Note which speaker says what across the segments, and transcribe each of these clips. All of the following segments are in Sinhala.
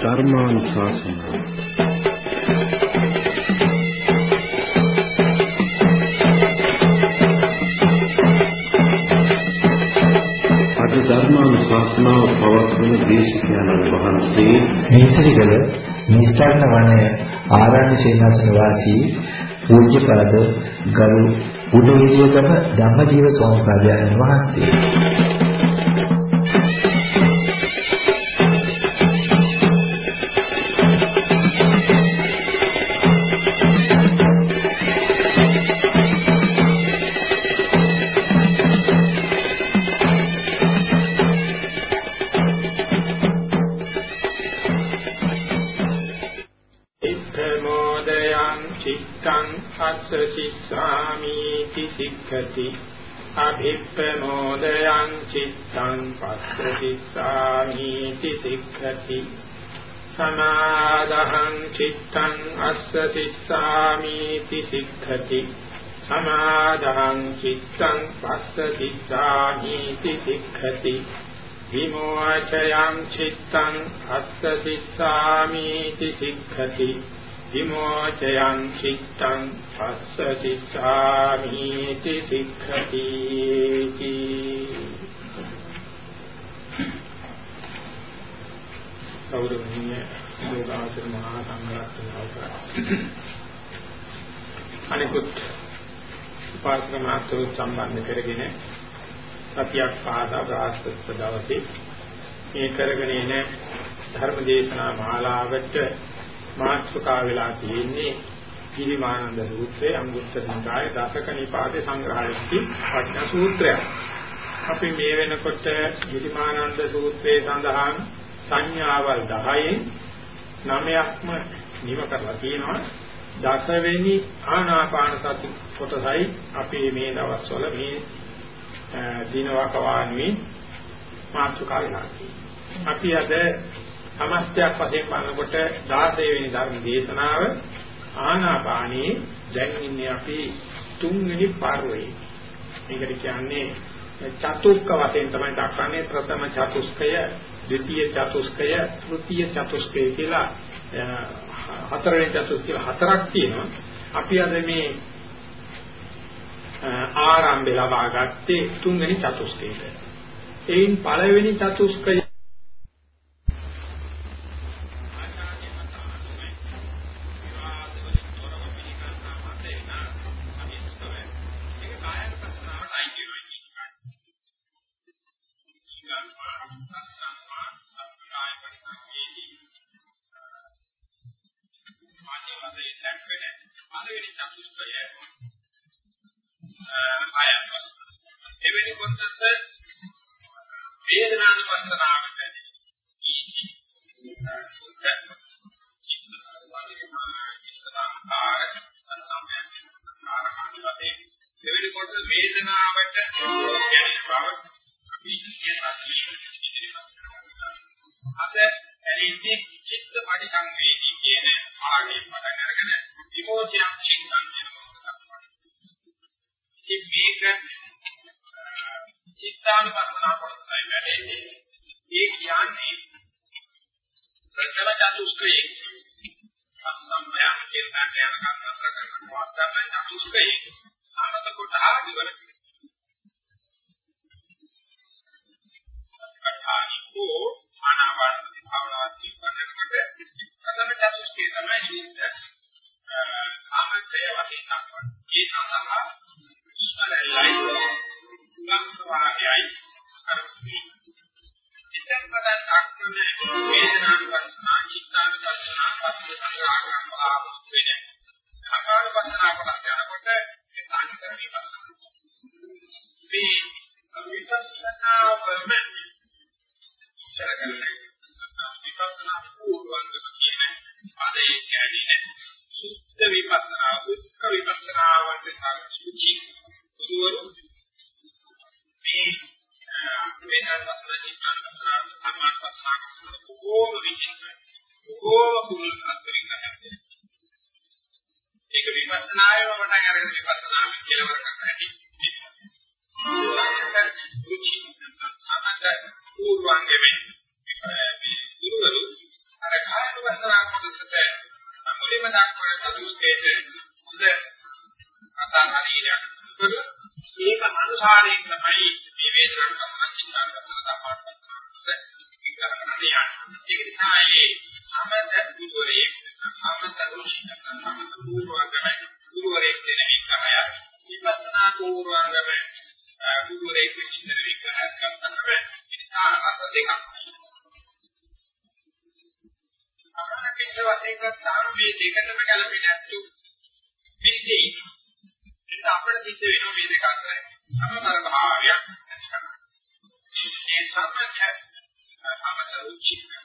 Speaker 1: ධර්මානුශාසනාව අද ධර්මානුශාසනාව පවත්වන දේශකයන්න් වහන්සේ
Speaker 2: මේතරිගල නිස්සාරණ වනය ආරණ්‍ය සේනාසන වාසී පූජ්‍යපද ගරු උඩවිදියගම ධම්මජීව ස්වාමීන් වහන්සේ.
Speaker 3: සික්ඛති අභිප්පමෝදයං චිත්තං පස්ස සිස්සාමි සික්ඛති සමාදහං චිත්තං අස්ස සිස්සාමි සික්ඛති සමාදහං චිත්තං පස්ස සිස්සාමි සික්ඛති විමෝචයං චිත්තං අස්ස සිස්සාමි සික්ඛති විමෝචයං චිත්තං පස්ස සිස්සාමි තිසික්ඛති සෞරණීය යෝගාචර මහා සංඝරත්න අවසරයි අනිකුත් උපාසක මාතෘ සම්බන්ධ කරගෙන සතියක් පාදා බ්‍රහස්පති දවසේ මේ කරගෙන එන ධර්ම දේශනා මාලාවට මාත්‍රකා වෙලා තියෙන්නේ කිරිමානන්ද සූත්‍රයේ අංගුත්තර නිකායේ දසක නිපාතේ සංග්‍රහයේදී පඥා සූත්‍රයක්. අපි මේ වෙනකොට කිරිමානන්ද සූත්‍රයේ සඳහන් සංඥාවල් 10න් 9ක්ම නිම කරලා තියෙනවා. දසවෙනි ආනාපාන සති කොටසයි අපි මේ දවස්වල මේ දිනවක වානුවේ මාතෘකාව වෙනවා. අපි අද සමස්තයක් වශයෙන් බලනකොට 16 වෙනි ධර්ම දේශනාව ආනාපානී දැන් ඉන්නේ අපි තුන්වෙනි පර්වයේ. මේකට කියන්නේ චතුක්ක වශයෙන් තමයි දක්වන්නේ ප්‍රථම චතුස්කය, ද්විතීය චතුස්කය, තෘතීය චතුස්කය කියලා හතරවෙනි චතුස්කය කියලා හතරක් තියෙනවා. අපි අද මේ ආරම්භය ලබා ගත්තේ තුන්වෙනි චතුස්කයට. එයින් පළවෙනි චතුස්කය සූත්‍රයේ සම්මයන් කියන කාරණාවක් virtue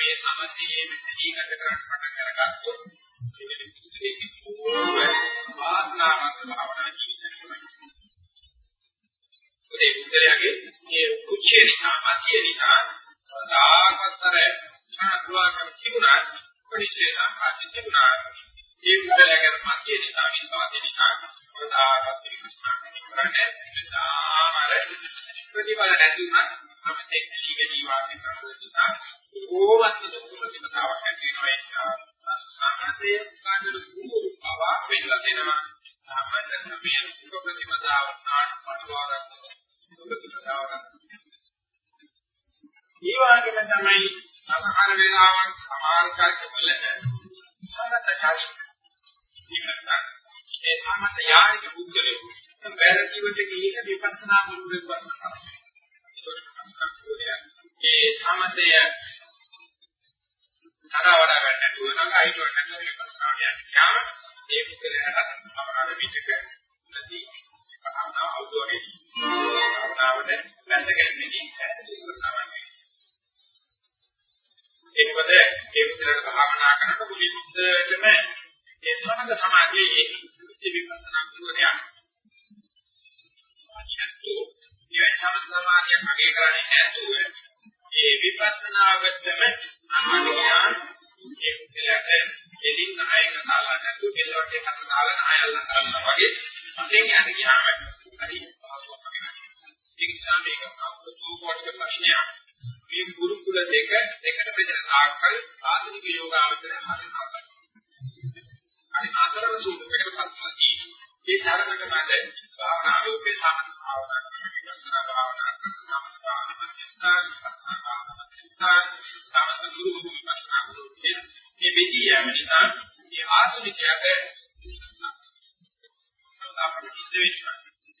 Speaker 3: මේ සමතේම සීගත කරන්න පටන් අරගත්තොත් ඉගෙන පිළිදෙක ඕම ආත්මාවක් භාවනා ජීවිතයකම ඒ උත්තරයගේ මේ කුච්චේ නිසා මාතිය නිසා සාමතර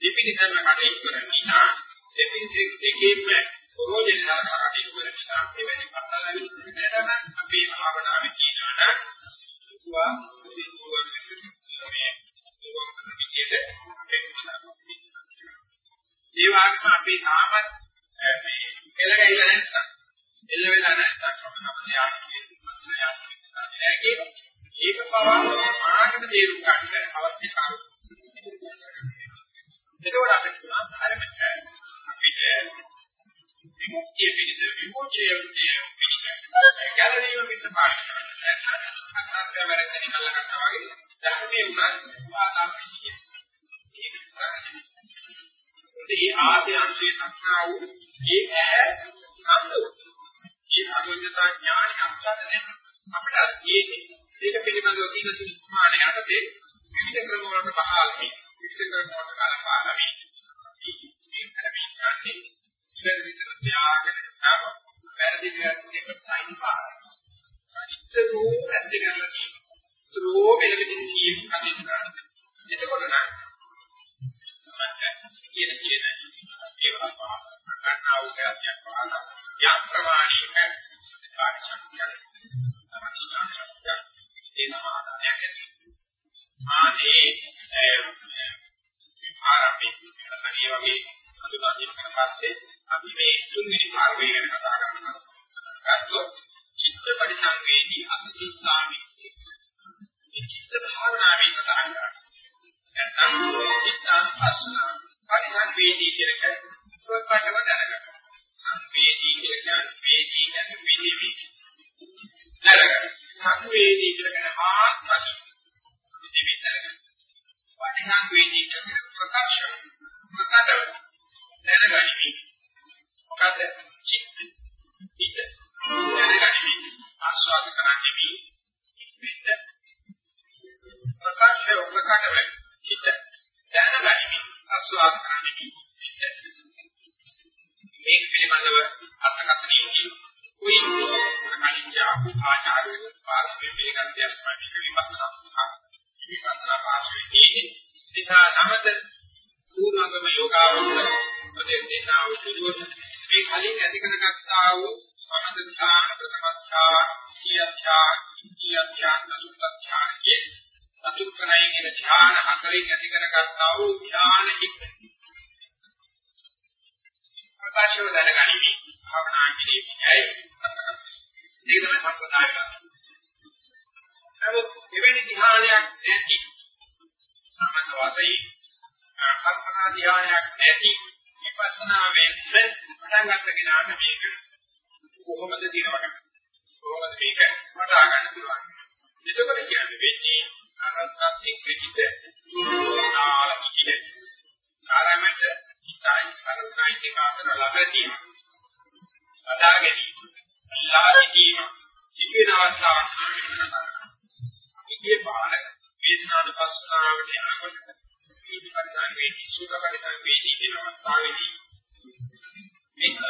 Speaker 3: දෙපිරිසම කටයුතු කරන නිසා දෙපිරිසෙන් දෙකේම ප්‍රෝජනය කරගන්න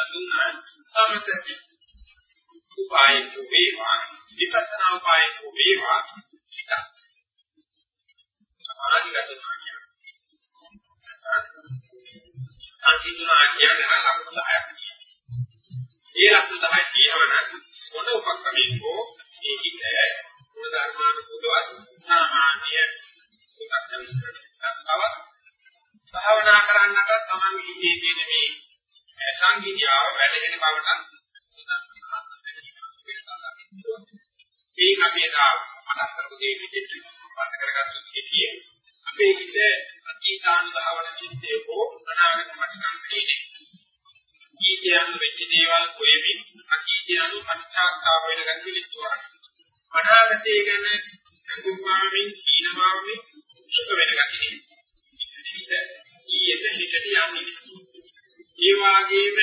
Speaker 3: දුන්නා සමත උපායක වේවා විපස්සනා උපායක වේවා හිත සමාධිගත ඥානය අන්තිමා කියන්නේ ලක්ෂණ 10ක් ඒ ලක්ෂණ 10 කියනවනම් මොන උපක්‍රමයක හෝ ඒ හිත ගුණ ධර්මානුකූලව සාමාන්‍ය සුඛයෙන් බව භාවනා කරන්නට තමන්ගේ හිතේ තියෙන මේ සංගීතියාව වැඩගෙන බවට ඒ අපි එදා මනස් කරපු දේ විදිහට වත් කරගත්තු කිසිය අපේ හිත අතීතාන භාවන චිත්තේ හෝ අනාගත මට්ටම් තියෙන්නේ අතීතයන් වෙච්ච දේවල් කොහෙමින් අතීතයන් පශ්චාත්තාප වෙන ගතිලිච්ච වරක්. අනාගතය ගැන දුක්මාමින් හීනමාමින් සුඛ වෙන ගතිය. ඊයේට හිතට යන්නේ. ඒ වාගේම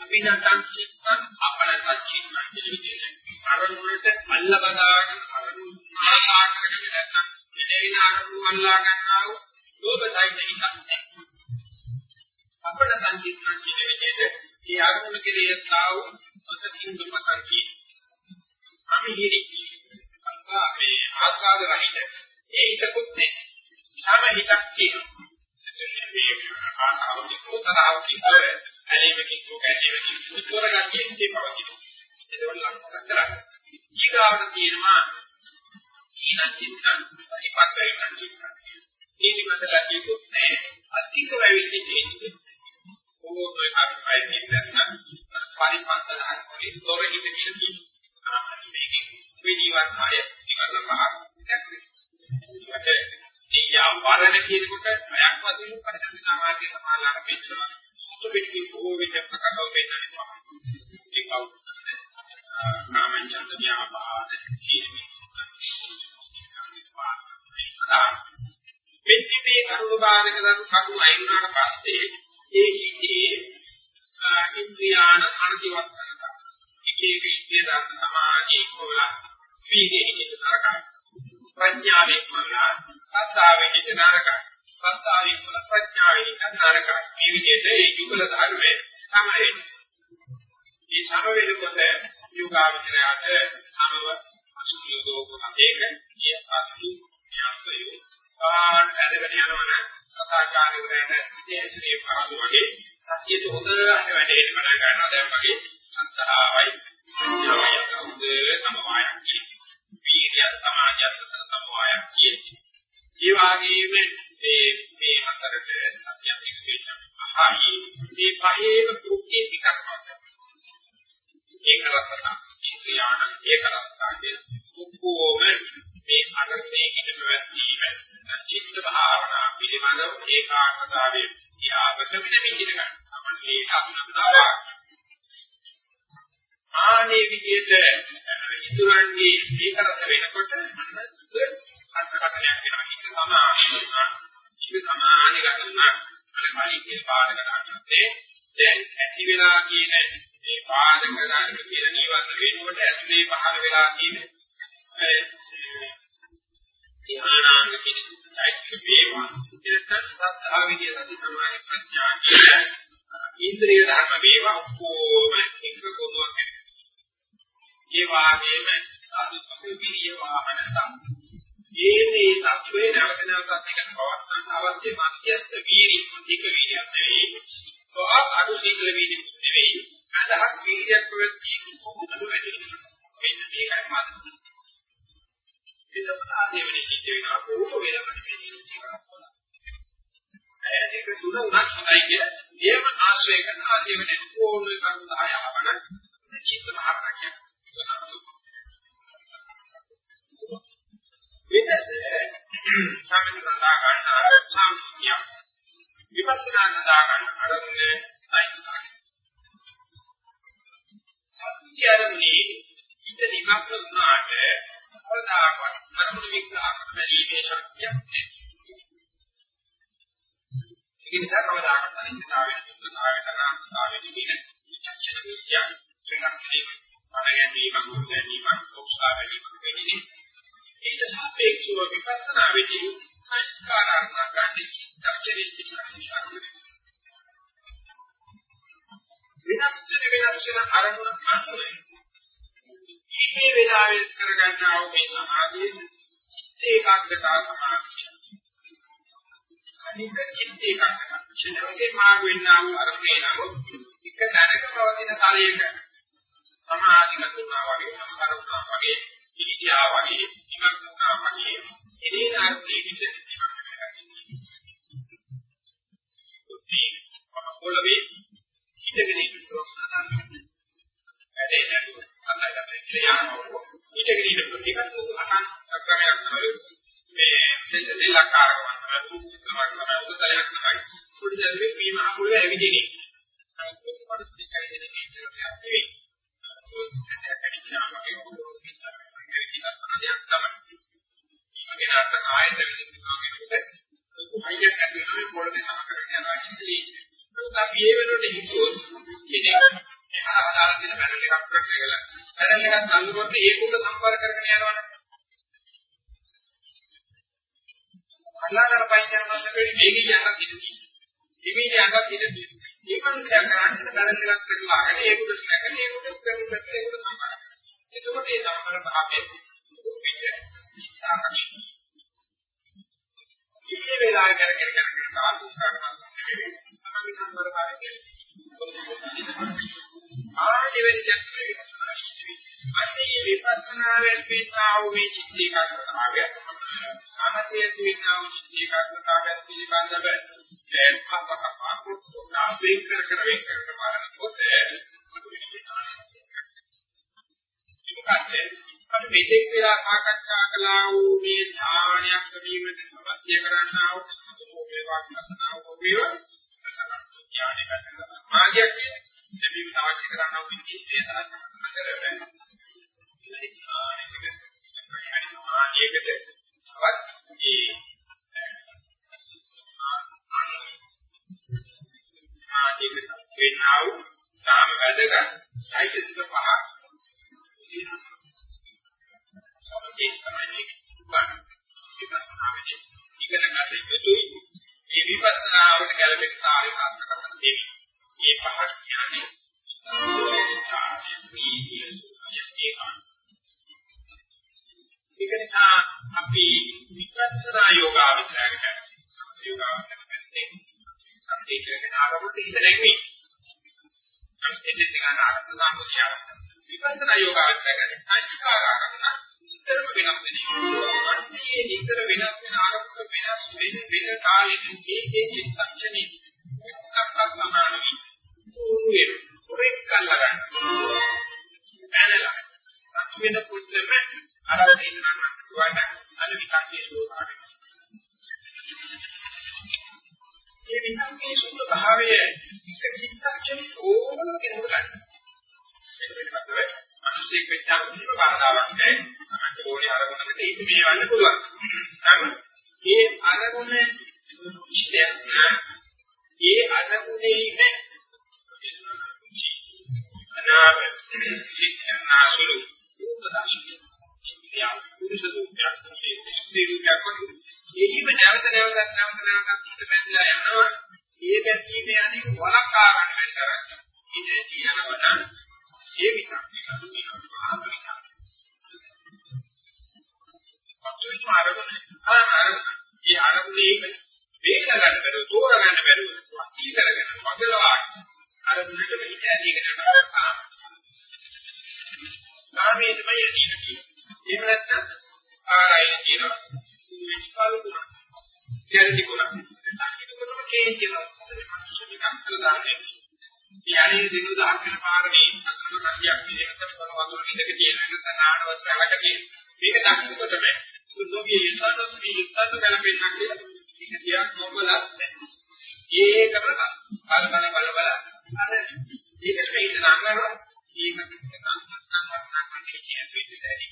Speaker 3: අභිනතං චිත්තං අපලතං චිත්තං කියන විදිහට අරමුණට අල්ල බදාගෙන අරමුණ ආකාරයකට නැත්නම් එදින අරමුණ අල්ලා ගන්නා වූ ලෝභසයිත හිතක් නැහැ. අපට සංකීර්ණ කියන විදිහට ඒ අරමුණ කෙරේ තාවු මතකින් දුමතන් කි. අමිහිරි අංගා මේ ආස්වාද රහිත ඒ හිතකුත් නැහැ. සම හිතක් තියෙනවා. වේගනා කවදික තරහක් ඉතර ඇලීමකින් දුක ඇතිවෙමින් දුර ගතියෙන් තේපවතින. ඒකවල ලක්ෂණ කරන්නේ. ඊගාවට තියෙනවා ඊනම් චිත්තං පරිපක් වෙන චිත්තං. නීතිමත් ගතියකුත් නැහැ. අධික වෙවිසි ජීවිතේ. ඕකෝයි හරි පයින් නැත්නම් පරිපක්කන අකුරේ තොර හිත කියලා කියනවා. ආ මේකේ විදිවත් ආය ඉවරම පහක් නිදර්ශන කියනකොට අයක් වශයෙන් පරිසං සමාජයේ සමාලාට පෙන්නනවා. සුතු පිටි බොහෝ විට ප්‍රකටව පෙන්නනවා. ඒ කවුද? නාමචන්ද ව්‍යාපාද කියන්නේ. මෙන්න මේ කරුණ බාධක දරු කරුණ අයින් වුණාට පස්සේ ඒ හිතේ ඉන්ද්‍රියාන අනතිවත් කරනවා. එක එක ඉන්ද්‍රිය ධර්ම සමාධි කොල වීර්යයේ හිත කරකයි. ප්‍රඥාවෙන් කොලා සත්‍යාවෙන් හිත නරකයි. සත්‍යාවෙන් කොල ප්‍රඥාවෙන් හිත නරකයි. මේ විදිහට ඒ යුගල ධර්මයේ තමයි මේ සම වේලකොට යෝගාවචරයට වාගේම සාදු පරිවිය වාහන සම් ඒනේ සත්වේ නැවත නැවතත් එකට පවත්වන්න අවශ්‍ය මධ්‍යස්ථ වීර්ය මුදික වීර්යයක් නෙවෙයි. ඔය අඩු සීල වීර්යයක් නෙවෙයි. අදහක් වීර්යයක් ප්‍රවෘත්ති කොහොමද වැඩි මෙන්න මේකයි මම ඉතපා දෙවෙනි කිච්ච වෙනවා කොහොම වෙනවද මේ ජීවිතය කරනවා ඒක තුන උනත් හොඳයි කිය. ඒම ආශ්‍රය කරන ආශේවනේ ඕන කරුණු 10 හවන චිත්ත භාවනා තමයි සුත්තමක් තමයි උදතලයක් තමයි පොඩි දරුවෙක් මේ මහ පොළවේ ඇවිදින්නේ අනිත් කොටස් දෙකයි දෙන්නේ කියලා අපි මගේ අර්ථ ආයෙත් විදිහට කියනකොට හයියක් ඇති වෙනවා පොළවේ සම කරගෙන යනවා කියන්නේ ඒක අපි ඒ වෙනකොට හිතුවොත් ඉතින් එහා ආදාළ දෙන පැනල් එකක් ප්‍රශ්න කළා. පැනල් එකක් නංගුනොත් ඒකුට සම්පර්ක කරගෙන යනවනේ. අල්ලාහතර පයින් යන මාසෙකදී මේකේ යන්නත් ඉඳී. ඉමේ යන්නත් ඉඳී. ඒකෙන් කරන්නේ පැනල් එකක් කරලාගෙන ඒකුට නැගෙන ඒකුට කරන්නේ ඒකුට සම්පර්ක. එතකොට ඒ සම්පර්ක භාවයේ පිට ආකර්ෂණ. ඉන්නේ වෙලාව කරගෙන කරගෙන තාම උත්සාහ කරනවා. ආදිවෙන් අන්නේ විපස්සනාවෙන් පිටා වූ මේ චිත්ත ඒකාග්‍රතාවය සමතේ තිනා වූ චිත්ත ඒකාග්‍රතාවය පිළිබඳව ඒකපකපා වෙන් කර කර වෙන් කර කර බලනකොට අපි මෙතෙක් වෙලා සාකච්ඡා කළා වූ මේ ධානයක් ලැබීමට අවශ්‍ය කරන්නා වූ විපස්සනාව හොවියෝ ඥානය ගන්න මාර්ගයක් කියන්නේ දෙවි අවශ්‍ය කරන විදිහේ සාධන කරගෙන ඉතින් ඥානයකට මාර්ගයකට වත් ඒ මාර්ගයකට වෙන්නා වූ සාම වැදගත් සයිකිස්ක පහ සමතේ තමයි මේක උගන්වන්නේ විපස්සනාවේදී ඉගෙන ගන්න යුතුයි. මේ විපස්සනාවට ගැළපෙන සාරිකාත්මක දෙවි. මේ පහක් කියන්නේ ඒක නිසා අපි විපස්සනා යෝගාවචරයට යෝගාවචරයෙන් සම්පේක්ෂකන ආරමුණට ඉඳලා අපි දෙන්න ගන්න ආරම්භ සම්පූර්ණ විපස්සනා යෝගාවචරයට අනිස්කාර ආරම්භන නිතරම වෙනස් වෙනවා. අන්නේ නිතර වෙනස් වෙන ආකාරයට වෙනස් වෙන වෙන කාලෙකින් ඒ ඒ චිත්තක්ෂණේ එකක්වත් සමාන වෙයි. උරෙක් කල්ලා ගන්න. පැනලා. වෙන පුත්තම අර දෙන්නම වඩ අර විකල්පයේ සෝපාරයි. මේ විකල්පයේ සුද්ධ භාවය එක චිත්තක්ෂණේ ඕනම කෙනෙකුට ගන්න. ඒක පිළිබඳව මිනිස්සෙක් වෙච්චාම කිසිම බාධාවක් නැහැ. අපිට ඕනේ අරමුණකට ඒක මේවන්න පුළුවන්. නමුත් මේ අරමුණ ඉෂ්ටයක් නෑ. ඒ අරමුණේම අනාම සිත්නාසුළු උපදාශිය. ඉතියා පුරුෂ දුක්ඛයක් මේ දුක්ඛයක් වගේ. ඒකම නැවත නැවතත් නැවත නැවතත් හිත බැඳලා යනවා. ඒ බැඳීම යන්නේ වලක්වා ගන්න බැහැ. ඉතින් කියනවා නම් ඒ විතරක් අතුයිම අරගෙන ඒ අරමුණේ වේග ගන්න බැරුව තෝර ගන්න බැරුව වස්ී කරගෙන මගලවා අරමුණටම හිත ඇදීගෙන යනවා කාමයේ තමයි එන්නේ එහෙම නැත්නම් ආරයි කියනවා. විස්පාල ගුණ කැරටි ගුණ ඒක කොහොමද කියන්නේ මනුෂ්‍ය විකාශ කළ දාන්නේ. යන්නේ දිනු දාහකන පාරේ අතුරු කන්දියක් විදිහට මොන වතුර නිදක තියෙන එක. තනානවස් කරලක තියෙන. මේක දක්ෂකොට බෑ. සුදුගේ යසත් මේ යසත් ගැලපෙන්නක් කියලා. ඒක තියක් නොබල ඒකම බල බල බල බල. අර ඒකට මේ ඉඳ නංගනවා. ඒක නංගනවා. කියන විදිහට ආයම ඊනා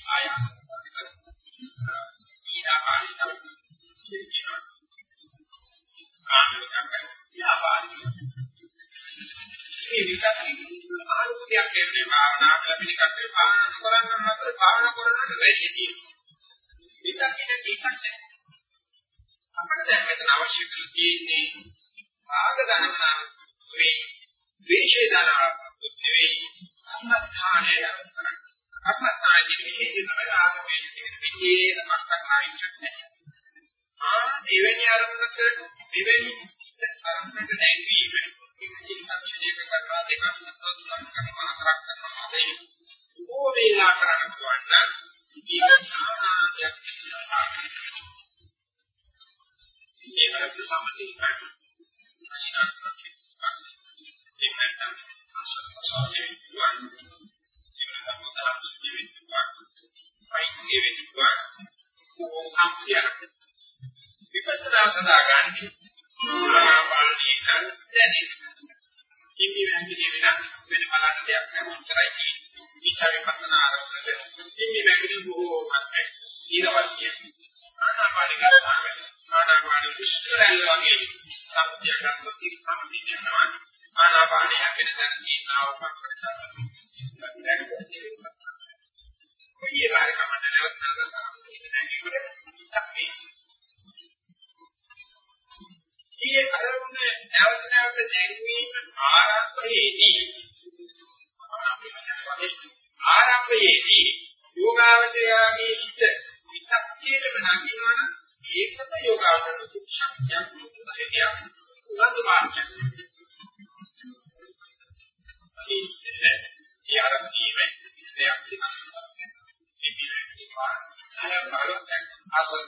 Speaker 3: විතක්කේටම නැගිනවනම් ඒකම යෝගාවචර දුක්ඛයක් දුක්ඛයක් උනන්දු මාර්ගයක් ඒ ආරම්භයේ දෙයක් තියෙනවා ඒ පිළිවෙල අය බලවත් ආසන්න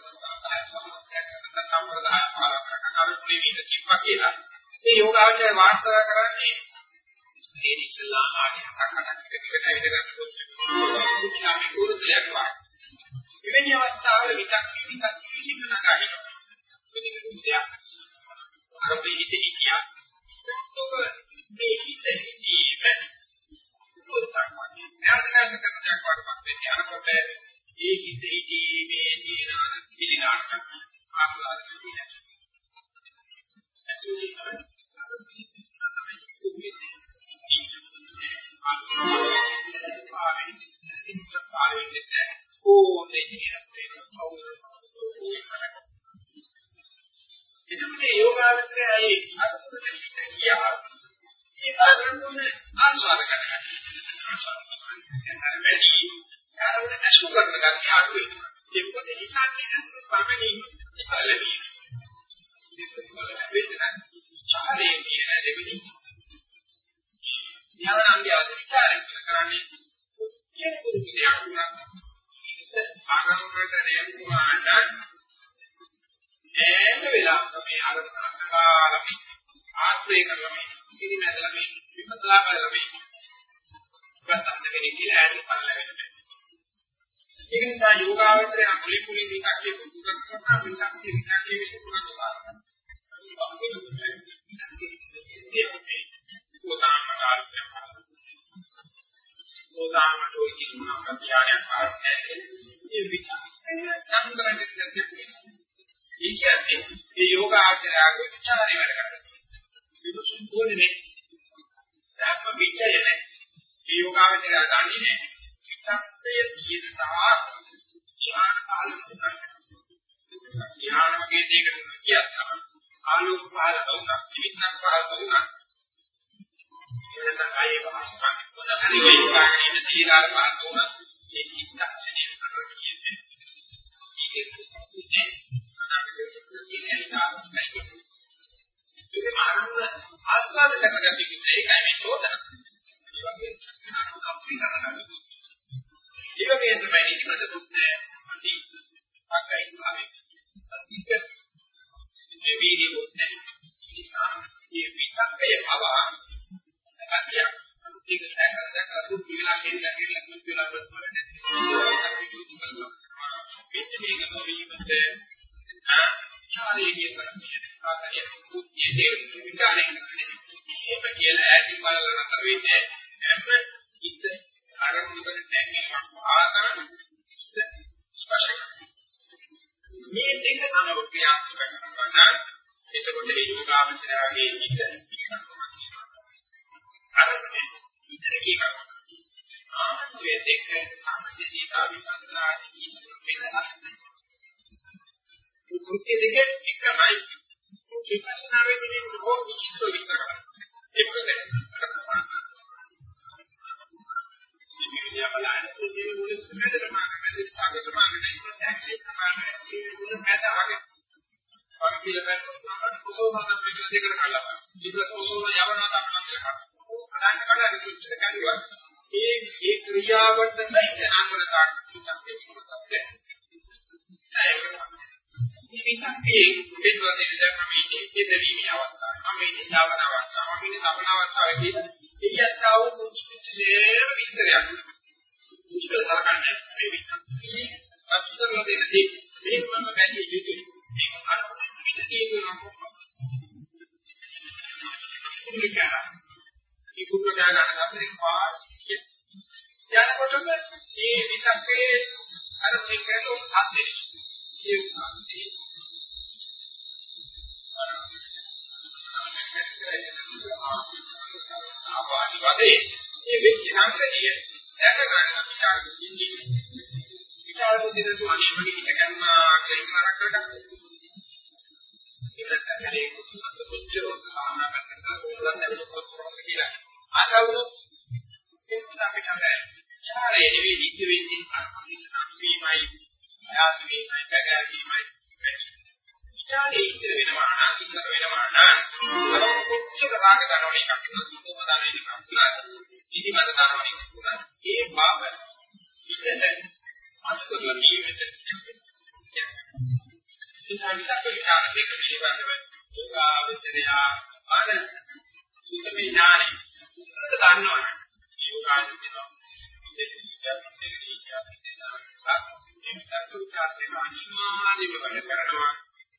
Speaker 3: සම්ප්‍රදාය පාලක කරුණේ විද කිව්වා කියලා. ඒ යෝගාවචර වාස්තව කරන්නේ මේ ඉස්ලාම ආදී හතරකට එකට ඇවිදගෙන පොත් අපි කුරුදයක් වායි. එවැනි අවස්ථාවල විතක් විතක් කිසිම නැගහිනවා. මෙන්න දෙයක්. අරබේ හිත හිතියා. ඔක මේ හිත හිතීම උත්සාහ කරනවා. නැවත නැවත කරන දෙයක් වඩපත් වෙන්නේ අරකට ඒ හිත හිතීමේ තියෙන පිළිනාටක ආස්වාදයක් තියෙනවා. ඇතුළේ එතකොට යෝගාවචරයේ අත්පුරුෂ කියා ඒ ආරම්භන ආස්වාද කරගන්න. ආස්වාද කරගන්න වැඩි කාරවල අසු කරන ගතිය අඩු වෙනවා. ඒක මොකද හිතන්නේ පමණින් ඉපලෙන්නේ. ඒක මොකද වෙන්නේ? චාරේ කියන දෙවෙනි ඥානන්‍ය අධිචාරය කරන්නේ කියන කුරු දෙයක් වුණා. ආගමකට නේමුවාට ඈත වෙලා මේ ආගම අසකාලම ආශ්‍රය කරලා ඉතිරි මැදලා මේ විපස්සනා කරලා මේ වත්තන්ද කෙනෙක් කියලා ඈත පල්ල වෙනවා. ඒක නිසා යෝගාවචරය මුලින් මුලින් විකල්පේ පුරුදු කරනවා විකල්පේ විකල්පේ විසුරුන කරනවා. සෝදාමට ඔය කියන ප්‍රත්‍යාරයක් ආරම්භය ඒ විචාරය නම් කරන්නේ ඒ කියන්නේ මේ යෝග ආචරණයේ විචාරය වැඩ කරනවා. විමුසුන් දුන්නේ ධර්ම විචය නේ. මේ යෝග ආචරණය දන්නේ නැහැ. විචක්කය කියන තා ඥාන කාලෙක ඥාන වගේ දෙයකට කියනවා. ආලෝක පහළ වුණා, ජීවිතක් පහළ වුණා. එතන ආයේ භාෂාවක් මොන හරි වෙයි කාගෙන ඉන්න තීරාර පහළ වුණා. ඒ චිත්තක්ෂණය කරලා කියන්නේ. ඒකේ ඒක මානව ආස්වාද කරන ගැටි ඒකයි මේ චෝදන. ඒ වගේ අපේ කරනවා. ඒ වගේ තමයි නිදිමත දුක් නැහැ. අති අකයි භාවයේ. අතික මේ වීර්යය දුක් නැහැ. නිසා මේ විතක්කය පවා කතියක්. ඒක සැකල දැකලා දුක් විලා කියලා කියලා දුක් විලා වලට පිට මේක නොවීමත් ආචාරයේ කරන්නේ ආකාරයේ කුත්යේ දේ විචාරය කරන්නේ එහෙම කියලා ඈතින් බලලා නතර වෙන්නේ හැම ඉත ආරම්භ කරන නැගීමක් ආකාර ස්පර්ශ මේ දෙක තමයි ක්‍රියාත්මක කරනවා එතකොට ඒ යෝගාවචරයේ ඉත අරන්නේ ඉතර කියනවා ආන්වේ දෙක සම්පූර්ණී කාවිපන්නාදී වෙනවා කෘත්‍ය දෙක එකමයි විපස්සනා වේදනේ බොහෝ විචිත්‍ර විස්තර ඒකද මේ විදියා බලන්න මේ මුල මැදට මාන මැදට සාගත මාන ඉස්සරහට සමාන මේ මුල මැද ආගේ අපි කියලා බැලුවොත් කුසෝමන පිටු දෙකට කළා ඉතින් කුසෝම යවනවා තමයි කියලා අනන්ත කඩන කිච්චර කරුවා ඒ ඒ ක්‍රියාවට තමයි අනාගත තාක්ෂණික මේ විකල්පේ පිටවදින දැන් මම ඉන්නේ ඉදීමේ අවස්ථාව. මම ඉන්නේ ශාවන අවස්ථාව. මම ඉන්නේ සමන අවස්ථාවේදී එයත්තාව කුංචි කුංචි සේම විස්තරයක්. කුංචි කරලා ගන්න මේ විකල්පේ අත්‍යවශ්‍ය දෙන්නේ මේක මම බැලී යුතුයි. මේක අනුකූල විදිහේ වෙනවා කොහොමද? කුලිකා. මේ කුක්කා ගන්න අපේ පාස් යනකොටම මේ විකල්පේ අර මේකට හත් ඒ උසාවියේ ආවාදි වගේ මේ වෙච්ච සංගතිය දැක ගන්න විචාර දෙන්නේ විචාර දෙන්නේ අනිවාර්යයෙන් හිත ගන්නවා කියලා කරකට. ඉතින් තමයි කුසුමත් කොච්චර සාමාන්‍යයෙන් කරලා කොච්චර කියලා. ආසවුනොත් ඒක අපිට අර විචාරයේ නෙවෙයි ඉති වෙන්නේ අන්තිමයි ආත්මීය පැගෑරීමයි විචාරේ ඉතර වෙනවා නම් ඉතර වෙනවා නම් අර කොච්චර රාග ගන්නවන එකක් දුකම දාන එකක් ඉතිමත දානවන එකක් ඒ බව ඉතට අසුකරලා ජීවිත. ඉතින් විචාර දෙක පිළිබඳව යෝගාවචරය ආන සුතමේ ඥානෙ ඒක දන්නවනේ. ඒක කාර්යය කියනවා. මේක විද්‍යාත්මක විද්‍යාත්මක දෙනවා. මේක සත්‍යෝචාරයෙන් අනිමානෙම වැඩ කරනවා.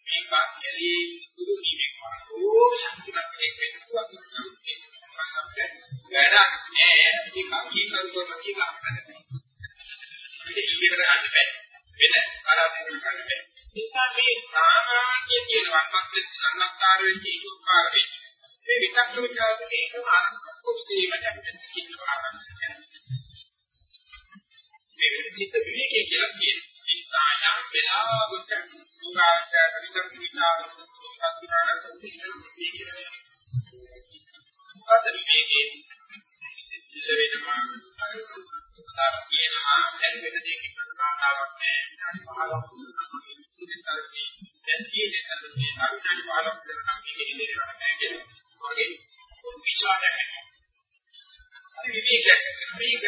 Speaker 3: මේක ඇලී දුරු නිවික් මාතෝ ශක්තිමත් එක් වෙනවා නම් ඒක වැඩක් නෑ. ඒක අකීකම් කරන කීකම් කරන්නේ. ඒක ඉතිරි කරන්න බෑ. වෙන ආරම්භයක් කරන්න බෑ. නිසා මේ සාමාන්‍ය කියන වත්පත් සංස්කාර වෙච්ච උපකාර වෙච්ච මේ විචක්ෂණ විචාරකේ එකම ආරම්භ කුසීම දැක්කේ කිසිම ආරම්භයක් මේ චිත්ත විවේකයේ කියලා කියන්නේ. ඉස්සායම් වෙලාවට දුරාචාර විතක්ක විචාර සත්‍යනාන සම්පූර්ණ කියන්නේ. මොකද විවේකයේ ඉල්ල වෙනවා අර කියනවා දැන් වෙන දෙයකින් ප්‍රකාශාවක් නැහැ. පහලක් දැන් තියෙන්නේ අවිනාශ පාලක කරන කීකේ ඉඳලා නැහැ කියලා. වගේ විචාරයක් නැහැ. අර විවේකයක් මේක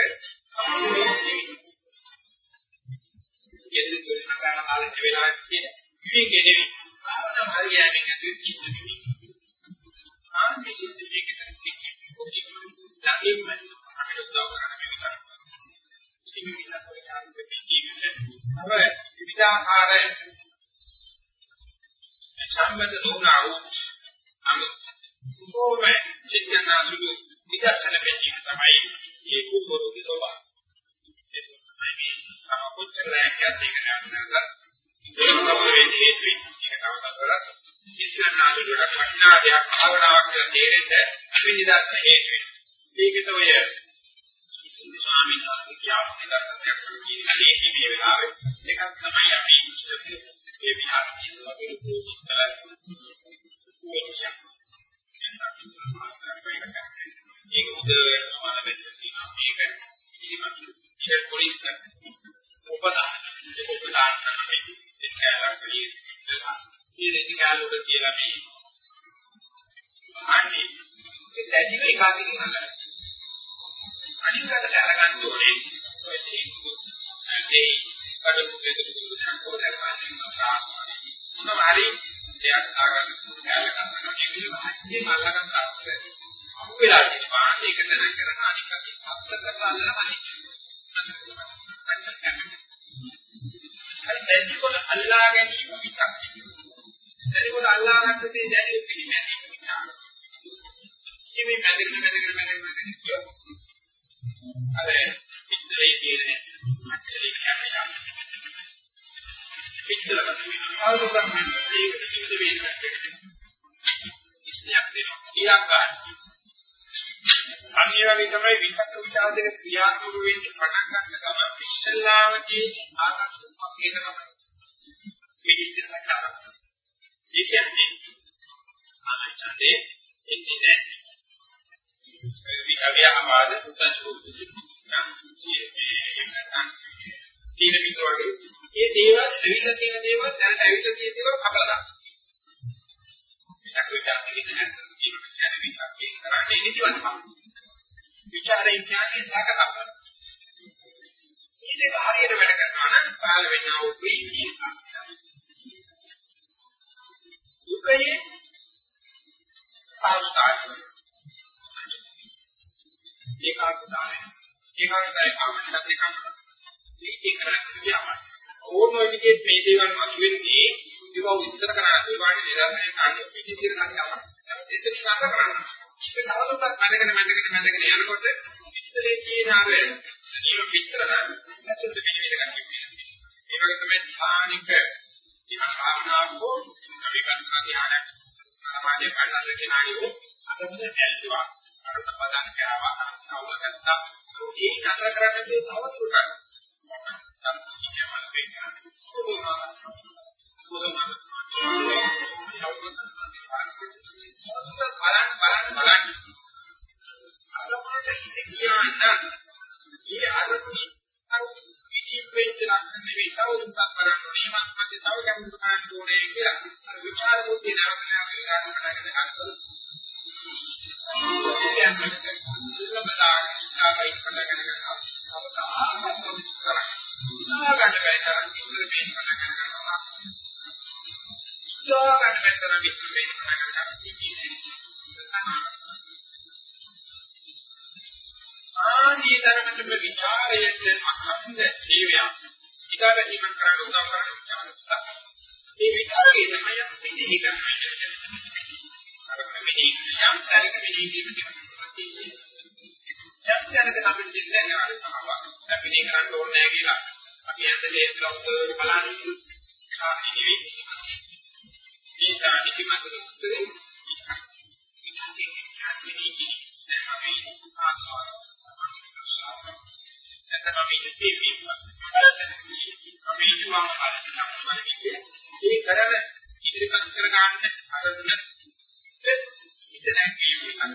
Speaker 3: යෙදෙන කරන කාලේ වෙලාවක් කියන විවේකේ නෙවෙයි. ආවනම් හරියන්නේ නැතුව චිත්ත විවේකී. ආන්ති චිත්ත විවේකී කරන්නේ කොහොමද? ළඟින්ම අපිට උදව් කරන මේ විකාර. ඉතින් මේ විකාර පරිචාරක දෙන්නේ. අර විවිධාකාර සම්බන්ධ නොවුනා වූ අමුත් කොහොම චිත්තනාසුදු විදර්ශන වෙන්නේ තමයි මේ කුසලෝගේ ස්වභාවය. ඒක තමයි මේ සමපුත්‍රයන් කියන්නේ කරනවා. ඒක හේතු වෙන්නේ කවදාවත් චිත්තනාසුදුට වටිනාදයක් භාවනාවක් කියලා තේරෙන්න විනිදර්ශන හේතු වෙනවා. ඒකට ඔය ස්වාමීන් වහන්සේ කියන්නේ දර්ශනයක් කියන්නේ මේ වෙලාවේ එකක් තමයි අපි ඒ විහාරයේ වගේ දුක්ඛ ඒක උදේට සමාන වෙන්න තියෙනවා. මේක ඉතිමත් ඉතින් පොලිස් උපදාන උපදාන තමයි ඒක ඇලකලි ඒ දෙවිකාලුක කියලා මේ අනේ ඒ දැඩිව එකාකින් අල්ලන අනිකට අරගන්න ඕනේ ඔය ඒ කඩු දෙක තුනක් හොදලා මොනම හරි දෙයක් ආගන්න කැලේ කරනවා කියන්නේ හදිසියෙම අල්ලගන්න තරමට අහු වෙලා තියෙනවා ඒක දැන කරන අනික අපලකට අල්ලලා හරි දැඩිකොට අල්ලා ගැනීම විතක් දැඩිකොට අල්ලා ගන්න තේ දැඩි පිළිමැදීම විතක් මේ මැදගෙන මැදගෙන මැදගෙන මැදගෙන අර ඉතරේ කියන අක්ෂරේ කියන්නේ පිටතට ආවොත් තමයි ඒක සිද්ධ වෙන්නේ. ඉස්තියක් දෙනවා. ඊයක් ගන්න. අනිත් වගේ තමයි විකල්ප විචාර දෙක ක්‍රියාත්මක වෙන්න පටන් ගන්න ගමන් ඉස්සල්ලාම තියෙන ආකාශයක් කියන තමයි. මේ ඉස්සල්ලා කරා. ඒ කියන්නේ ආයතනයේ එන්නේ විහාරය අමාද උත්සාහ කරනවා. තීන මිත්‍ර වගේ ඒ දේවල් ඇවිල්ලා තියෙන දේවල් දැනට ඇවිල්ලා තියෙන දේවල් කපලා දාන්න. මේක විචාර දෙකකින් නැත්නම් කියන විචාර විචාරයෙන් කරන්නේ නිදිවන්නවා. විචාරයෙන් කියන්නේ සාක කපන. මේ දෙක හරියට වැඩ කරනවා නම් පහළ වෙනා වූ ප්‍රීතිය. දුකයේ ආස්ථාන. ඒකාග්‍රතාවය. ඒකාග්‍රතාවය කාමෙන් දෙකක්. ප්‍රීතිය කරන්නේ කියනවා. ඕනම විදිහේ මේ දේවල් මතුවෙන්නේ ඒවා විස්තර කරන්න ඒවාට නිරන්තරයෙන් කාණ්ඩ පිටිතිර ගන්නවා. එතනින් අත කරන්න. ඒක තවදුරටත් මැදගෙන මැදගෙන මැදගෙන යනකොට විස්තරේ කියන අර ජීව විස්තර නම් ඇතුළත පිළිවිද ගන්න වෙනවා. ඒ වගේ තමයි ස්ථානික ඉහා භාවනාවකෝ අපි කරන ධ්‍යානයක්. සමාධිය කඩන්න කෙනාගේ අරමුණ ඇල්ලුවා. අරත පදන් කරවා අවුල ගත්තා. ඒ නතර කරන්න තවදුරටත් බලන්න බලන්න බලන්න අරමුණට හිත ගියා නම් ඒ අරමුණ අර විදි වෙච්ච ලක්ෂණ නෙවෙයි තව උන්පත් කරන්න ඕනේ මත් මත තව කැමති කරන්න ඕනේ කියලා අර විචාර බුද්ධිය නරකලා විකාර කරගෙන අක්සල කියන්නේ දුර්ලභතාවයි ආවයි පටගෙන ගන්නවා අවතාරයක් කරන්නේ උදා ගන්න බැරි තරම් ඉස්සර මේ පටන් ගන්නවා. උදා ගන්න බැරි තරම් ඉස්සර මේ පටන් ගන්නවා. ආදී ධර්මතම විචාරයට අඛණ්ඩ සේවය. ඊටාට ජීවත් කරන්න උදව් කරන විචාරස්ත. මේ විචාරයේ තමයි අපි මෙහි කරන්නේ. අර මෙහි යම් කාරික මෙහි කිරීම යම් දැනක අපිට දෙන්නේ නැහැ අර සමහරව. අපි මේ කරන්න ඕනේ නැහැ කියලා. අපි ඇතුලේ ලොක්කෝ බලන්නේ නිසා නිදිමත මුක්ත වෙනවා. ඒ කරන ඉදිරිපත් කර ගන්න අරමුණ ඉතන කියනවා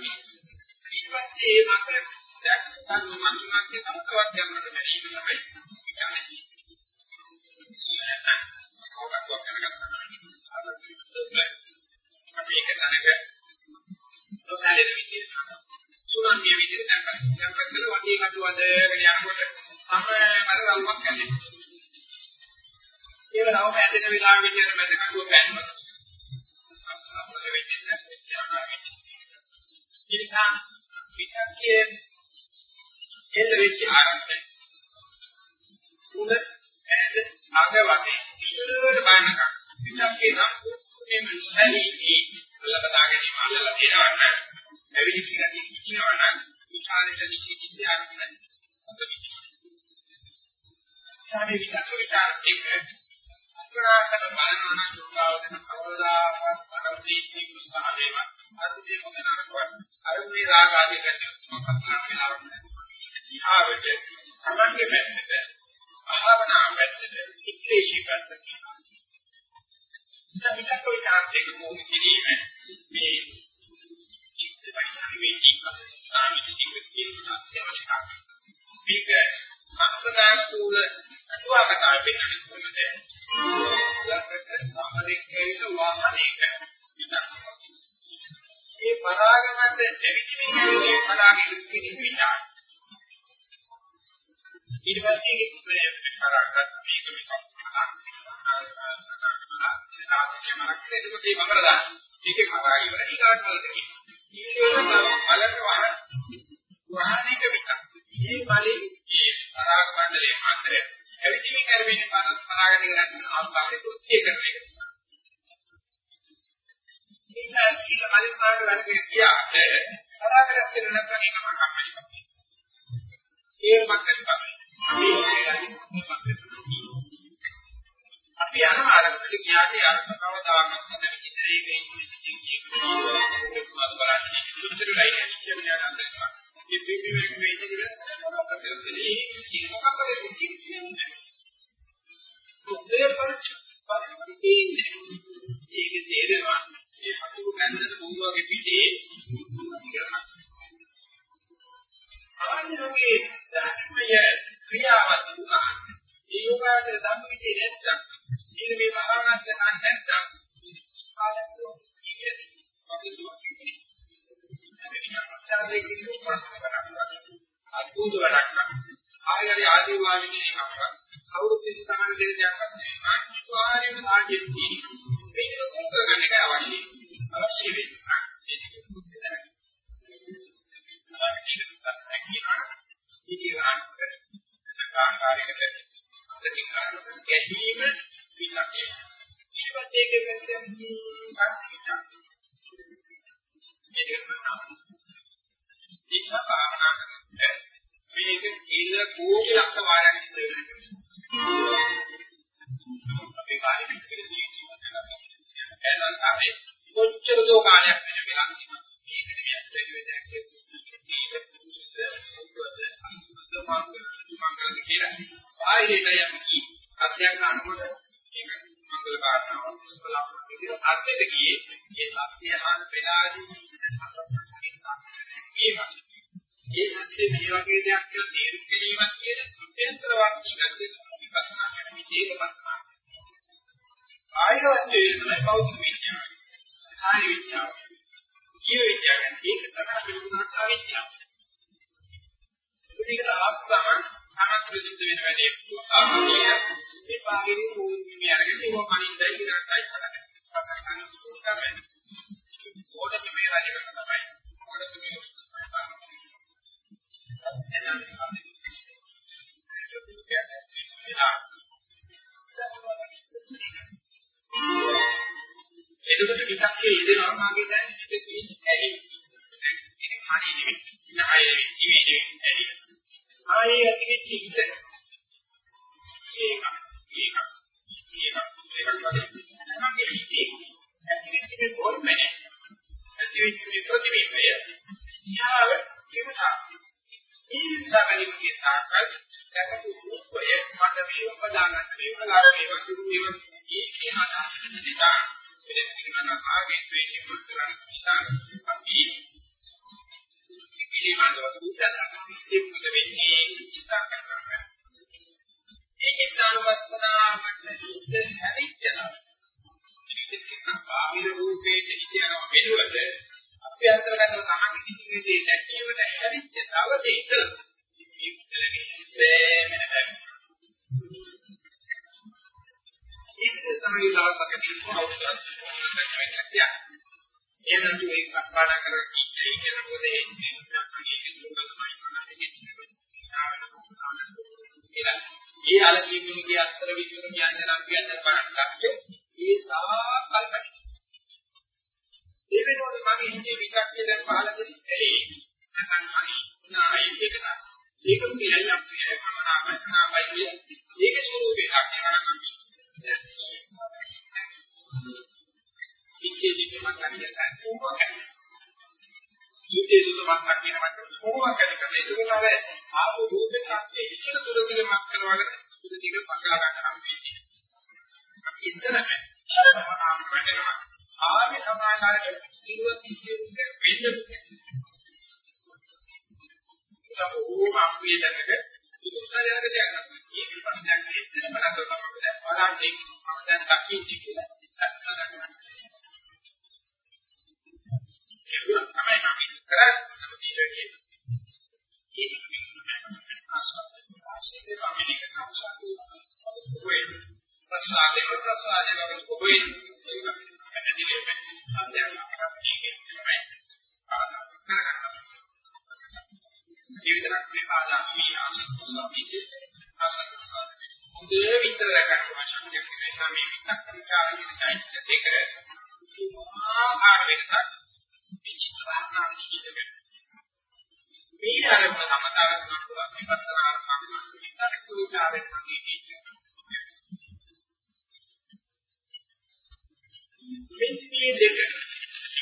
Speaker 3: ඊට පස්සේ ඒ මත දැක්කම මම මතකවත් යන්නට බැරි වෙනවා ඉතින් ඒක කොහොමද කරගත්තම මේක තනක නොසැලෙන විදිහට සුරන්‍ය විදිහට දැක්කම දැක්කම වටේ කටුවද කියන යනකොට සමමර රවුමක් ඇල්ලේ. ඒක නව පැදෙන වෙලාවෙ විදිහට මැද කටුව පැන්නවා. සම්පූර්ණ වෙන්නේ නැහැ. ඒ නිසා විතක්කේ එළ වෙච්ච ආරම්භය. උද ඇද අග වගේ ඉස්සරට බලනකම් විතක්කේ සම්පූර්ණයෙන්ම නොසැලී අල්ලබදා ගැනීම අල්ලලා දෙනවන්න ඇවිලි කියලා කියනවනම් විචාරයට විචිකිච්ඡ ආරම්භය. සාමේ විතක්ක විචාර එක අනුරාගත බලනවා යෝගාවදන කවදාවත් පරමදීති කුසහමේම අරුදේ මොකනරකවත් අරුදේ රාග ආදී කරන මොකක්ද වෙලාවක් ඉහාවට තමන්ගේ පැත්තට භාවනා පැත්තට ඉක්ලේශී පැත්තට සමිතක විචාරයක මොහොත කිරීම මේ චිත්ත පරිසංවේදී සාමිති ජීවිතයේ අත්‍යවශ්‍යතාවය මේක සංස්කාර ස්ථූල අතුවාගතාව පිළිබඳ කොහොමද ලක්කට සමරික කියන වාහනයක ඒ පරාගමත් දෙවිදිමින් කියන්නේ පරාගික කිරීම විචාර ඊට පස්සේ මේ පරාගත් මේක මේක එතකොට මේ මමර දාන. ඒකේ කතා ඉවර ඊගාට වලට ඊළඟ බලක වහන වහනේක විතර. මේ බලේ මේ පරාග මණ්ඩලයේ මාත්‍රය ඇවිදින්න කරවෙන්නේ පරාග පරාග දෙක නැත්නම් ආකාරයේ කෘත්‍ය කරන එක. ඒක ඊට බලේ පරාග වැඩ කියාට පරාග රැස් කරන නැත්නම් ඒක මම කම්මැලි. ඒ මක්කලි තමයි. අපි යන ආරම්භක ගියාට යන්න කවදාකවත් නැති දෙයකින් ඉන්නේ කියනවා බලන්නේ සුදුසුලයි කියන්නේ නේද මේ පිළිවෙලක මේ ඉදිරියට මොකක්ද කරන්නේ මොකක්ද කියන්නේ උදේ පරිච්ඡේදයේ ඒක තේරෙනවා මේ හතුරු ගන්නද මොනවාගේ පිටේ ආනියෝගේ ධර්මය ක්‍රියාවත් වුණා. ඒ යෝගාවචර ධම්ම විදේ නැත්තම් ඒක මේ භාවනාවක් වැඩේ ආත්මීය මේ පාගෙදී මේ අරගෙන ඒක මනින්දයි ඉරක්යි කරන්නේ. පටන් ගන්න සුසු කරන්නේ. ඕකට මේ රජ කරන තමයි. යුද්ධේ සුදුමක් කියන මත කොහොමද කරන්නේ ඒක අර ආපු රූපේ ත්‍ක්කේ ඉච්ඡන තුර දිගමක් කරනවාට සුදු දිග පකලා ගන්න හම්බෙන්නේ අපි ඉතරම ආම වෙනවා ආවේ සමාකාරයට ඉරුවත් ඉන්නේ වෙන්න ඕම අපේ දැනක දුක්සාරයක දෙයක් මේක ප්‍රශ්නයක් එච්චරම නතර මම දැන් බලන්නේ. මම දැන් දකින්නේ කියලා. අත්දැක ගන්න. ඒක තමයි මම කරන්නේ නමුත් ඒක කියන්නේ ඒක ආසන්න ආසන්නේ කමිනික කාංශාතු ඔය ප්‍රසාදේ ප්‍රසාදේ වගේ ඔය ඒක ඇදිලේ අධ්‍යාත්මික ප්‍රශ්නයකින් තමයි ආදාන කරගන්න. ඒ විතරක් මේ ආදාන මේ ආසන්න සම්පීඩේ ආසන්න හොඳේ විතර ගන්නවා ශක්තිය නිසා මේ විතක් විචාරයේ චෛත්‍ය දෙක ආකාර වෙනසක් විචිත්‍ර භාවනාවේ ඉඳගෙන මේ අරමුණ සමතාවක් කරනවා විපස්සනා අරමුණ විතර කුචාරේ සංගීතී මෙන්න මේ දෙක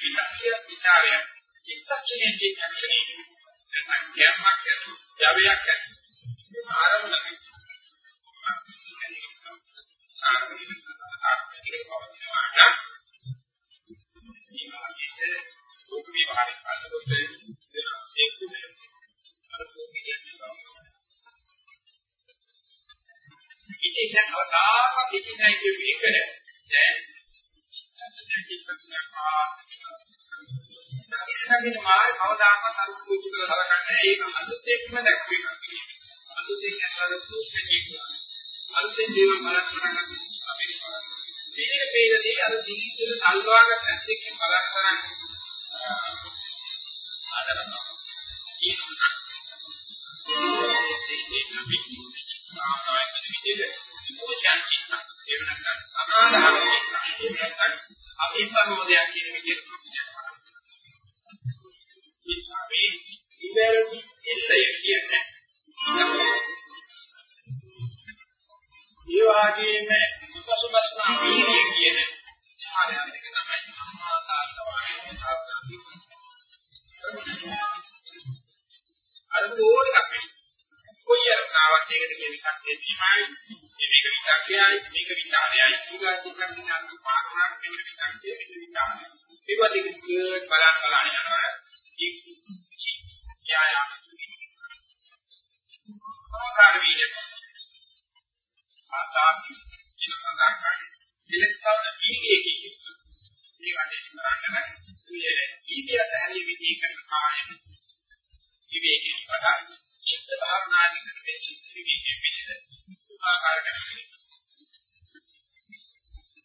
Speaker 3: විචක්ෂය විචාරය චිත්තක්ෂණයේ චිත්තක්ෂණයේ සංඛ්‍යාවක් යවයක් ආරම්භ ඉතින් ඒක කවදාකවත් ඉතින් නැහැ කියන එක දැන් ඉතින් මාය කවදාකවත් අර කුචු කරලා හලකන්නේ ඒක අලුත් එක්කම දැක්වෙනවා අලුත් එක්ක අරසු දෙකක් අලුතෙන් දේවල් බලන්න පටන් ගන්න අපි මේක පේනදී අර ජීවිතේ සල්වාගත් ඇත්තකින් බලන්න තරම් අභිප්‍රමෝදයක් කියන විදිහට අපි ඉවරදි එල්ලය කියන්නේ ඒ වගේම උපසමස්නා වීර්ය කියන අර ඕනේ අපි කොයි අරනාවක් ඒකට කියන එකක් දෙන්නයි මේක විචක්කයයි මේක විචාරයයි ඊගාට එකක් විචාරක පාරණක් මේක විචක්කය මේක විචාරය ඒවා දෙක බලන්න බලන්න යනවා. ඒ යායා ආකාර වීර්ය ආතාපි කියන සඳහන් ඉලක්කවන වීර්යයේ කිව්ව. මේ වගේ කරන්නේ මේ ඊදියට හැරිය විදිහ කරන කාය විවේකී වඩා චිත්ත භාවනාදී කරන මේ චිත්ත විවේකී පිළිද ආකාර කරන්නේ.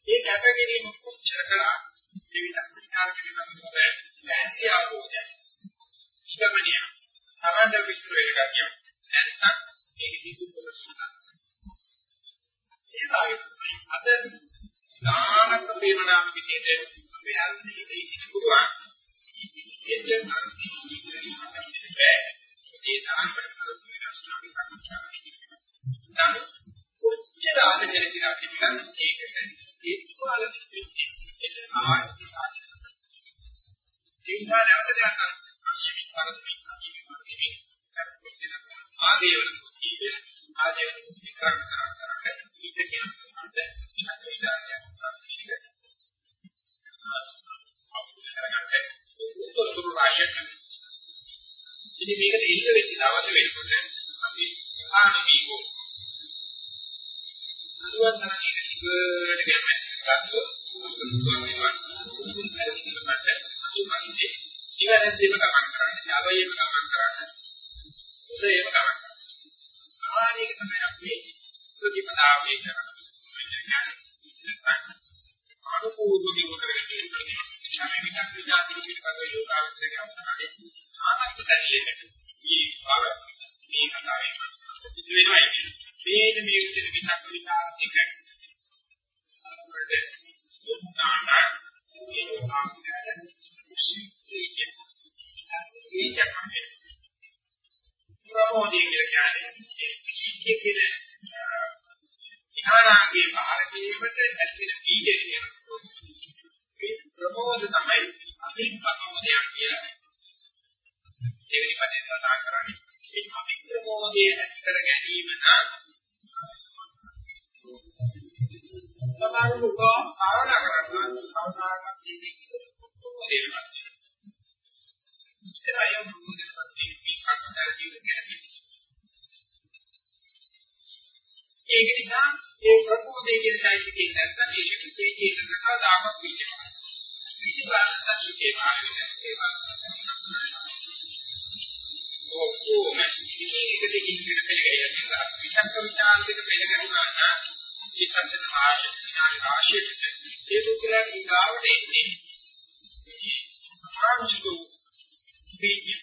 Speaker 3: ඒ කැපකිරීම කොච්චර කරා මේ විදිහට විචාර කිරීමකට ලෑස්ති ආවෝද? ඉස්කමනිය. සමන්ද විස්තර එකක් කියමු. නැත්නම් මේක දීපු පොළොස්සන ඒ වගේ අද නානක වේමනාම විදිහට අපි හරියට ඉන්න පුළුවන් එච්චර බෑ ඒ තරම් කරපු වෙනස් නම් කොච්චර ආදරේ කියලා කිව්වද ඒකට හේතු වල තිබෙන්නේ ඒක ආයි ඒවා නැවත දැනගන්න ආදීවල කීවේ ආදීවල විකරණ කරන්නේ ඊට ඉතින් ඉතින් මේකට ඉල්ල වෙච්ච දවස වෙනකොට අපි ආනමීකෝ දුවන් තරගේ ඉවරට ගන්න ගත්තොත් ඉවරෙන්දීම ගමන් කරන්නේ යාවයෙම ගමන් කරන්නේ උදේම ගමන් කරන්නේ ආනේක තමයි අපි ප්‍රතිපදාවේ කරන්නේ අනුකූලව කරගෙන තියෙන්නේ මේ විදිහට විචාර පිළිබඳව යෝගාවචරයේ අවසානයේ be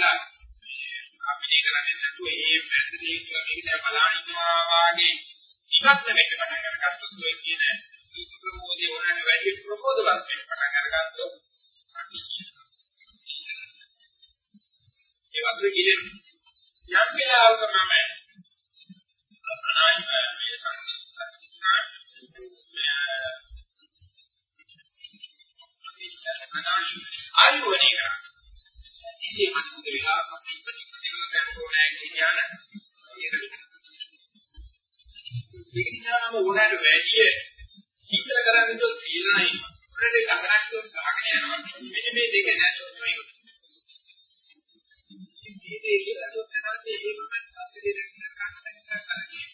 Speaker 3: කියලා අපිට කරන්නේ නැතුව ඒ පැත්තේ මේක දැන් බලනවා වාගේ ඉවත් වෙන්න පටන් ගන්නකොට ඔය කියන ප්‍රමෝදයේ වුණාට වැඩි ප්‍රමෝදවත් වෙන්න පටන් අරගත්තොත් ඒ වගේ කිලෙන් යම් වෙලාවක මම අනායි මේ ආයුවනේ කරා. ඉතින් වෙලාවක ඉපදි ඉපදිම ගන්න ඕනෑ කියන ඒක නිසාම ඕනෑට වැඩි සීතල කරන්නේ તો පීනනයි උඩට ගහනක් તો ගහගෙන යනවා මෙන්න මේ දෙක නැතුව මේක ඉතින් ඒක ඇතුළත තමයි මේක අපිට දෙන්න කරන්නේ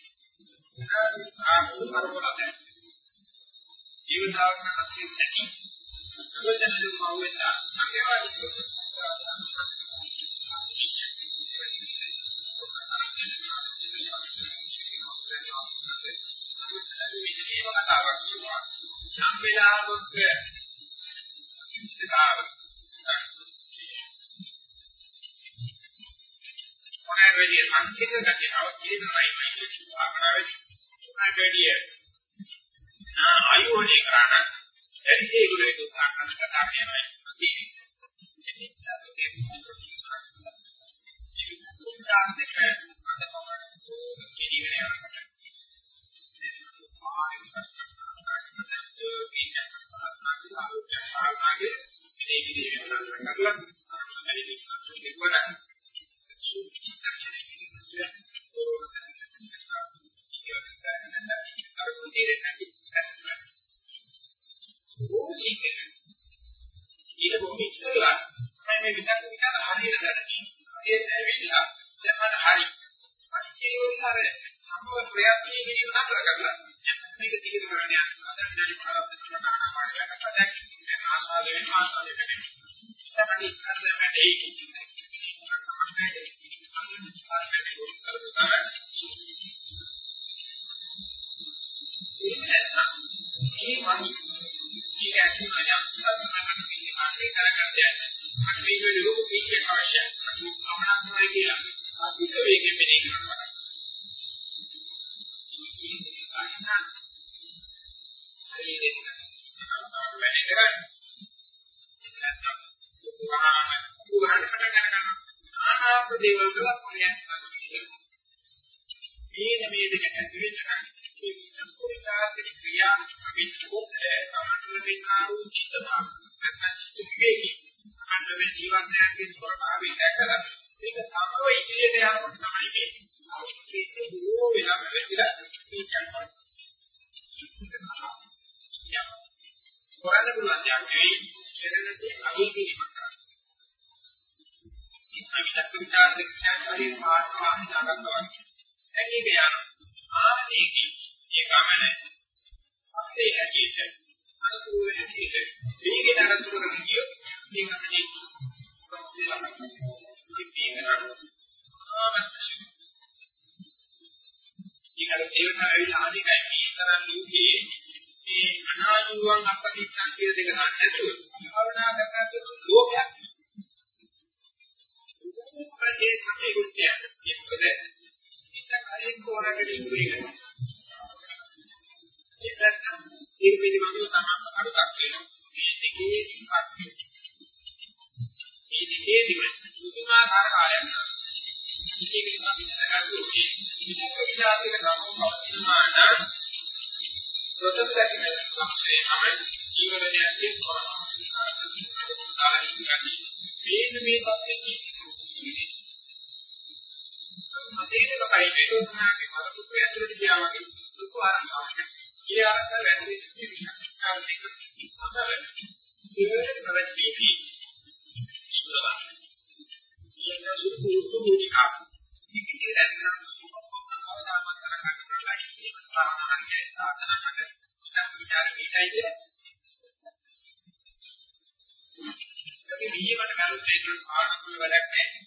Speaker 3: ජීවිතාවකට නැති ප්‍රයෝජන දුමවෙන්න අකේවා විදිහට යම් වෙලාවක ඉස්තිකාව මොනවාදී සංකේත ගැටේව කියනවායි මේ භාවනාවේ මොනවාදී ආයෝජනය කරා නම් එනිදී ඒගොල්ලෝ උත්සාහ කරන කතා කියනවා ඊට බොහොම ඉස්සෙල්ලා මම මේ විතක් විතර හරියට දැනගන්න. ඒ දැනෙවිලා දැන් මට හරි. පරිච්ඡේදවල අර සම්පූර්ණ ප්‍රයත්නයේ විදිහ නතර කරලා මේක දිගට කරගෙන යන්න. අද විනාඩි 15ක් විතර ආනාපානයට කතා කරන්නේ ආස්වාද වෙන ආස්වාද වෙන. තමයි අර වැඩේ ඒ වගේ මේක ඇතුළේ ප්‍රජේ සම්පේ කුත්‍ය මොකද ඉතින් හරි කෝරකට ඉන්නේ ඒකත් ඒ පිළිබඳව තමයි අරුතක් වෙනවා මේ දෙකේදී පස්සේ මේ දෙකේදී සුදුමාකාර කාලයක් ඉතින් මේක විඳගන්නකොට මේ විචාරයක ගමන පවතිනවා නම් ප්‍රොසෙස් එකකින් ලක්ෂණය තමයි ජීවනයේ තියෙනවා. මේක මේ තත්ත්වෙදී මතේක පයි වේදනාවේ මරතුක ඇතුළට ගියා වගේ ලොකු ආරක්ෂාවක්. ඒ ආරක්ෂාව වැඩි වෙච්ච විශ්වාසයක් ඒක ප්‍රවැත්තිවි. සුරවා. ඒක සුදු සුදු මුලිකා. ඉතින් ඒක කවදාවත් කරගන්න පුළුවන් ඒක සාමාන්‍ය සාධනකට විචාර මේකයි කියන්නේ. ඒක නියමකට ගන්න තේරුම් ආනන්ද වැඩක් නැහැ.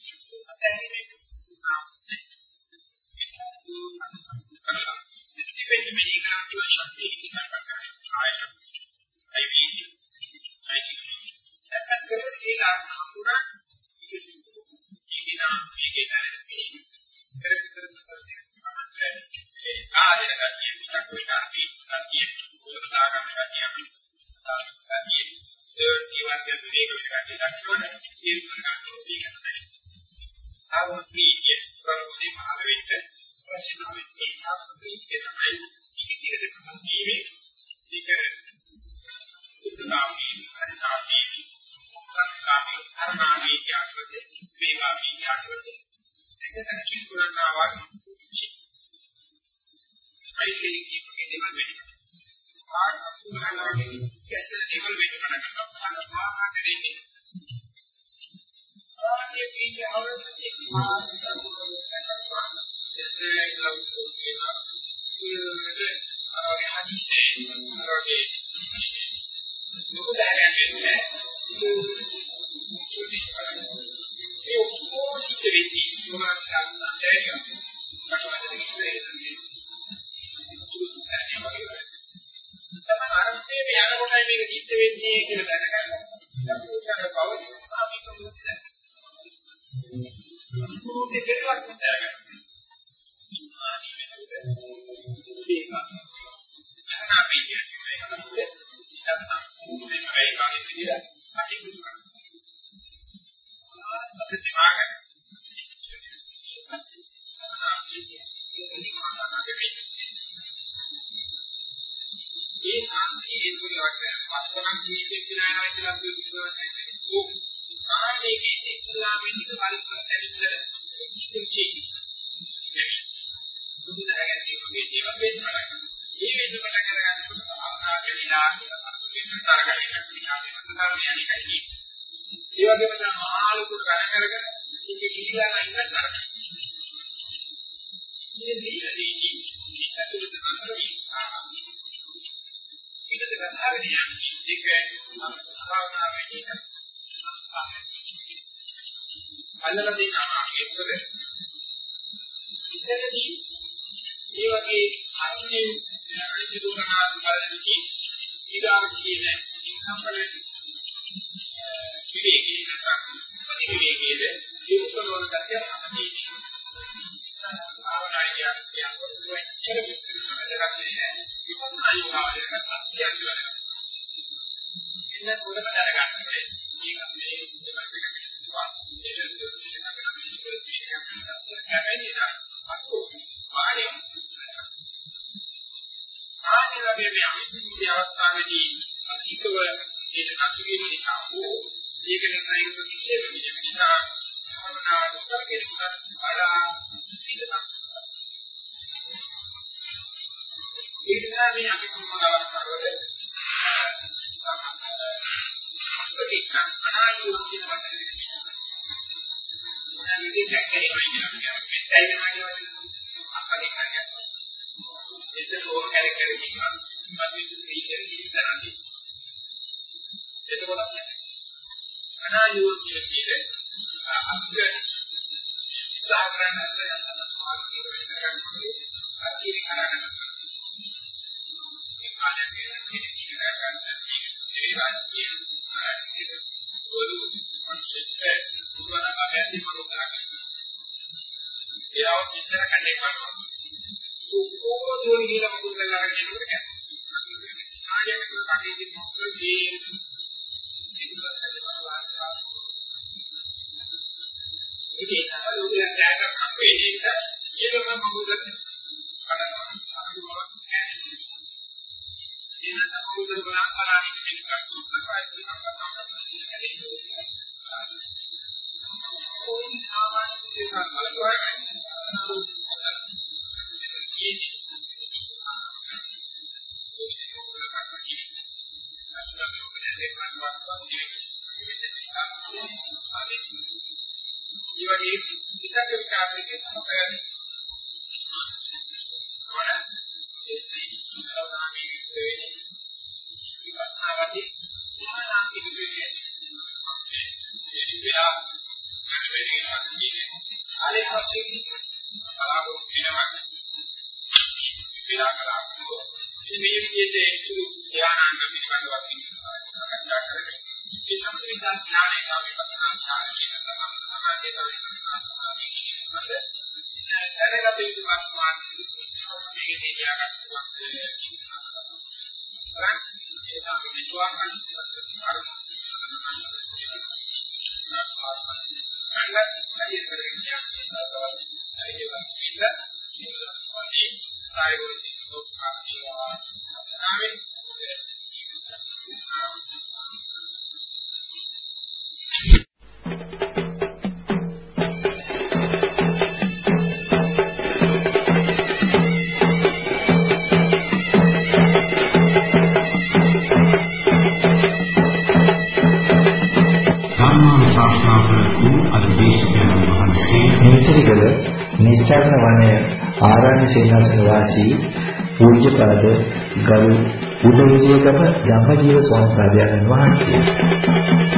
Speaker 3: ඒක අනුරා ඉතිනා මේකේ දැනෙන්නේ කර කර කර ඒ කාලේ ගැටිය පුතක් වෙනාපි ගැටිය උදාගන්න ගැටිය අපි ගැටිය ඒ ජීවිතයේ විවේක ගැටිය දක්වන ඒ කරගන්න ඒක තමයි. ආවෝපීය ප්‍රමුඛී මහවෙච්ච ප්‍රශ්නාවෙත් ඒ ආවෝපීය තමයි ඉතිරිද කමීවේ ඒක උදාගාමී හරිතාමී මුක්ඛාමී ධර්මාමී යාත්‍රසේ මේවාමී යාත්‍රසේ ඒක දැකින් පුරනවා වගේ ඒකේ දේවල් වෙන්නේ. ආන අකුරනාගේ කැසල දේවල් වෙන්න පටන් ගන්නවා. ආහාර දෙන්නේ. මේක සිද්ධ වෙන්නේ කියලා දැනගන්න. සම්පූර්ණ බව දෙකක් දැනගන්න. කියලා තරගලින් කියලා ධර්මයයි. ඒ වගේම තමයි මහා ලොකු ගණන් කරගෙන ඒක කිලිලා ඉන්න තරග. මේ දීලදී ඇතුළත කරන්නේ ඊට කතාවේ යන්නේ ඒක භාවනාවේ ඉන්න අල්ලලා දෙනවා ඒකද ඉතින්දී මේ වගේ ඉන්කම්බල විවේකී නැත්නම් විවේකීද ඒ උත්තරවල දැක්ක සමදී භාවනා කියන්නේ කොච්චර විස්තරයක් විපස්සනා යෝගාවලියකට අත්‍යන්තය ඉන්න පොරම දැනගන්න ඕනේ මේක මේ ඒ වගේ විතක විචාරයේ සමපෑම වල ඒ සීලෝනාමී විස්තරේ විපස්සනාවදී සානාන්තික විදිහේ ඒ විදියා අනිවාර්යයෙන් අත්දැකීම් ආලේ පස්සේ බලාපොරොත්තු වෙනවා විලා කලාපෝ මේ විදිහට ඒසු ධානාංග පිළිබඳව අපි කතා කරගෙන ඒ සම්පූර්ණ ඥානය තමයි පස්සනා ඥානය කියන තමයි සමාධිය තමයි දැනගත යුතු මාර්ගය මේකේ තියාගන්නවා ඒ තමයි
Speaker 1: කරපු අධිදේශකයන් වහන්සේ
Speaker 2: මේතරිගල නිස්සාරණ වනය ආරණ්‍ය සේනාසන වාසී පූජ්‍යපාද ගරු උදවිදේකම ධම්මජීව ස්වාමීන් වහන්සේ.